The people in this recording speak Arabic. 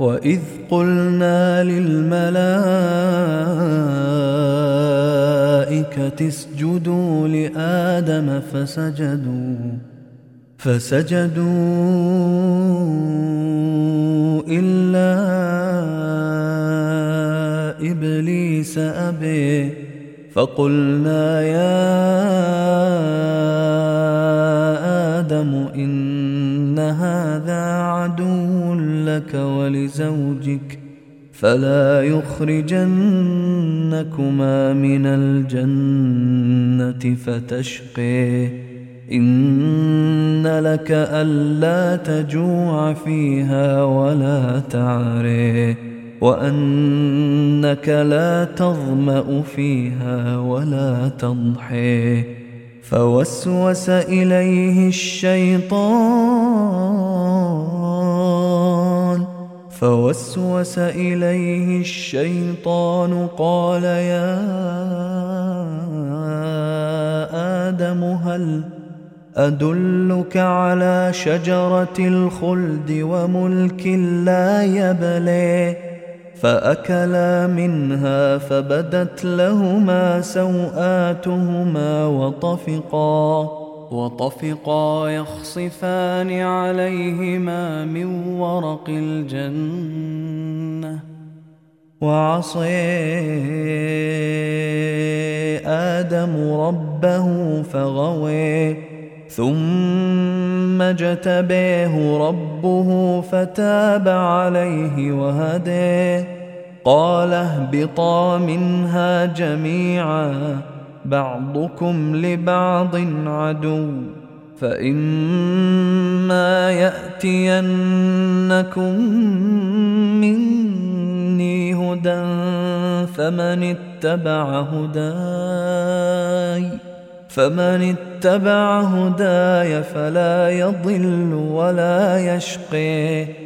وإذ قلنا للملائكة اسجدوا لآدم فسجدوا فسجدوا إلا إبليس أبي فقلنا يا آدم إن هذا لك ولزوجك فلا يخرجنكما من الجنة فتشقي. إن لك ألا تجوع فيها ولا تعري وأنك لا تظمأ فيها ولا تضحي. فوسوس إليه الشيطان فوسوس إليه الشيطان قال يا آدم هل أدلك على شجرة الخلد وملك لا يبلي فأكلا منها فبدت لهما سوآتهما وطفقا وطفقا يخصفان عليهما من ورق الجنة وعصي آدم ربه فغوي ثم اجتبيه ربه فتاب عليه وهديه قال اهبطا منها جميعا بعضكم لبعض عدو فإما يأتينكم مني هدى فمن اتبع هداي فمن اتبع هداي فلا يضل ولا يشقي.